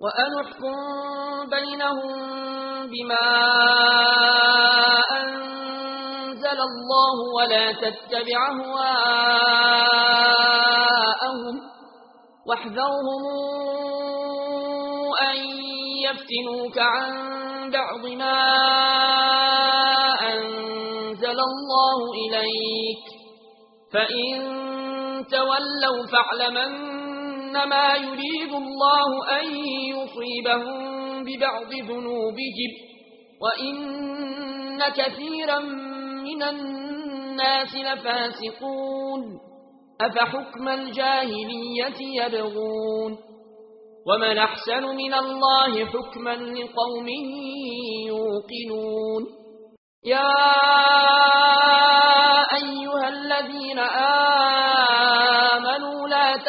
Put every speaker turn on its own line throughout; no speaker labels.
وأنحكم بينهم بما أنزل الله ولا تتبع هواءهم واحذرهم أن يفتنوك عن بعض ما أنزل الله إليك فإن تولوا فاعلمن إنما يريد الله أن يصيبهم ببعض ذنوبهم وإن كثيرا من الناس لفاسقون. أفحكم الجاهلية يبغون؟ ومن أحسن من الله حكما لقوم يوقنون. يا أيها الذين آمنوا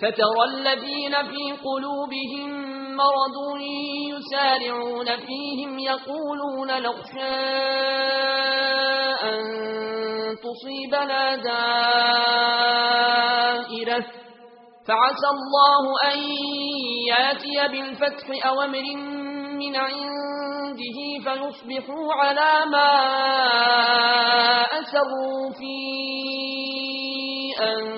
فترى الذين في قلوبهم مرض يسارعون فيهم يقولون نخشى أن تصيبنا دائرة. فعسى الله أن يأتي بالفتح أوامر من عنده فيصبحوا على ما أسروا في أن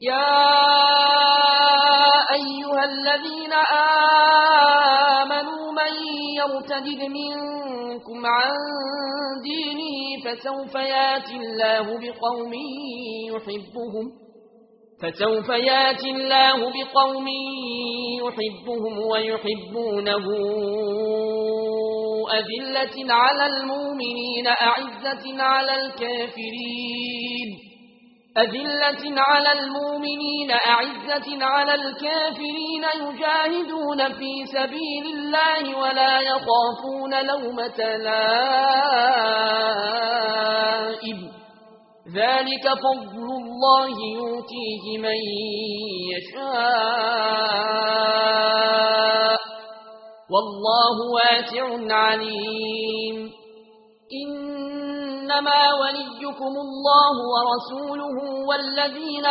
يا أيها الذين آمنوا من يرتدد منكم عن دينه فسوف يأتي الله بقوم يحبهم فسوف يأتي الله بقوم يحبهم ويحبونه أذلة على المؤمنين أعزة على الكافرين أذلة على المؤمنين أعزة على الكافرين يجاهدون في سبيل الله ولا يخافون لومة لائب ذلك فضل الله يوتيه من يشاء. والله واسع عليم. إنما وليكم الله ورسوله والذين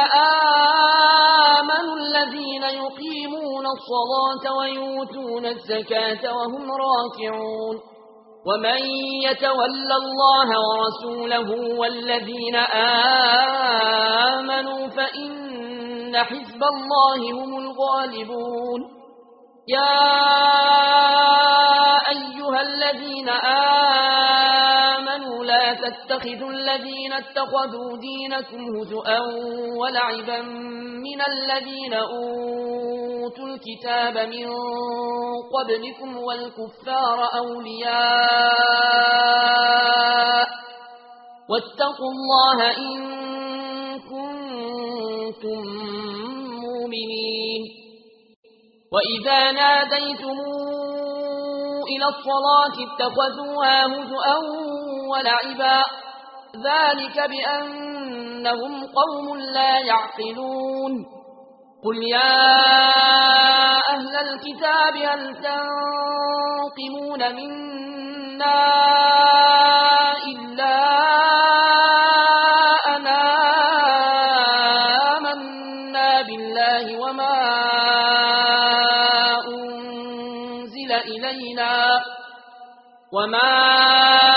آمنوا الذين يقيمون الصلاة ويوتون الزكاة وهم راكعون ومن يتولى الله ورسوله والذين آمنوا فإن حزب الله هم الغالبون يا تتخذوا الذين اتخذوا دينكم هزؤا ولعبا من الذين أوتوا الكتاب من قبلكم والكفار أولياء واتقوا الله إن كنتم مؤمنين وإذا ناديتموا إلى الصلاة اتخذوها هزؤا ولعبا. ذلك بأنهم قوم لا يعقلون. قل يا أهل الكتاب هل تنقمون منا إلا أنا آمنا بالله وما أنزل إلينا؟ وما أنزل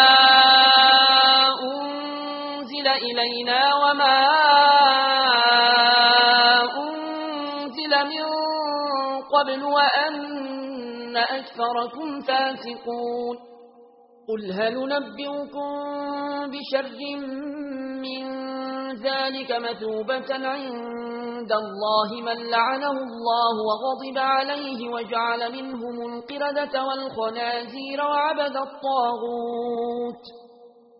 علينا وما أنزل من قبل وأن أكثركم فاسقون قل هل نُنَبِّئُكُمْ بشر من ذلك مثوبة عند الله من لعنه الله وغضب عليه وجعل منهم القردة والخنازير وعبد الطاغوت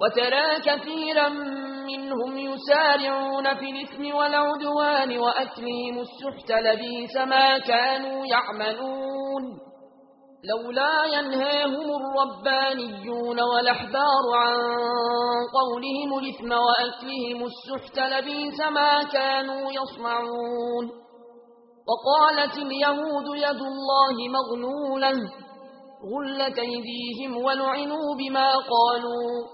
وترى كثيرا منهم يسارعون في الإثم والعدوان وأكلهم السحت لبيس ما كانوا يعملون لولا ينهاهم الربانيون والأحبار عن قولهم الإثم وأكلهم السحت لبيس ما كانوا يصنعون وقالت اليهود يد الله مغنولا غلت أيديهم ولعنوا بما قالوا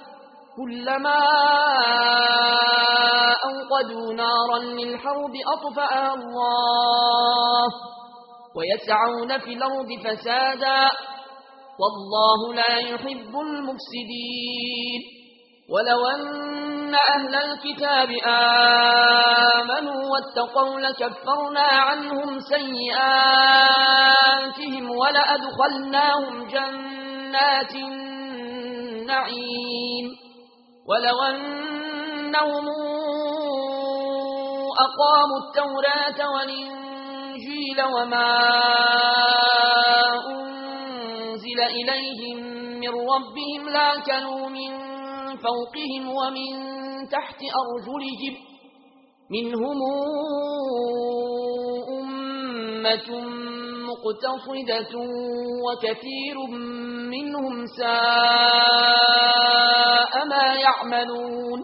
كلما أوقدوا نارا للحرب أطفأ الله ويسعون في الأرض فسادا والله لا يحب المفسدين ولو أن أهل الكتاب آمنوا واتقوا لكفرنا عنهم سيئاتهم ولأدخلناهم جنات النعيم ولو أنهم أقاموا التوراة والإنجيل وما أنزل إليهم من ربهم لاكنوا من فوقهم ومن تحت أرجلهم. منهم أمة مقتصدة وكثير منهم ساء ما يعملون.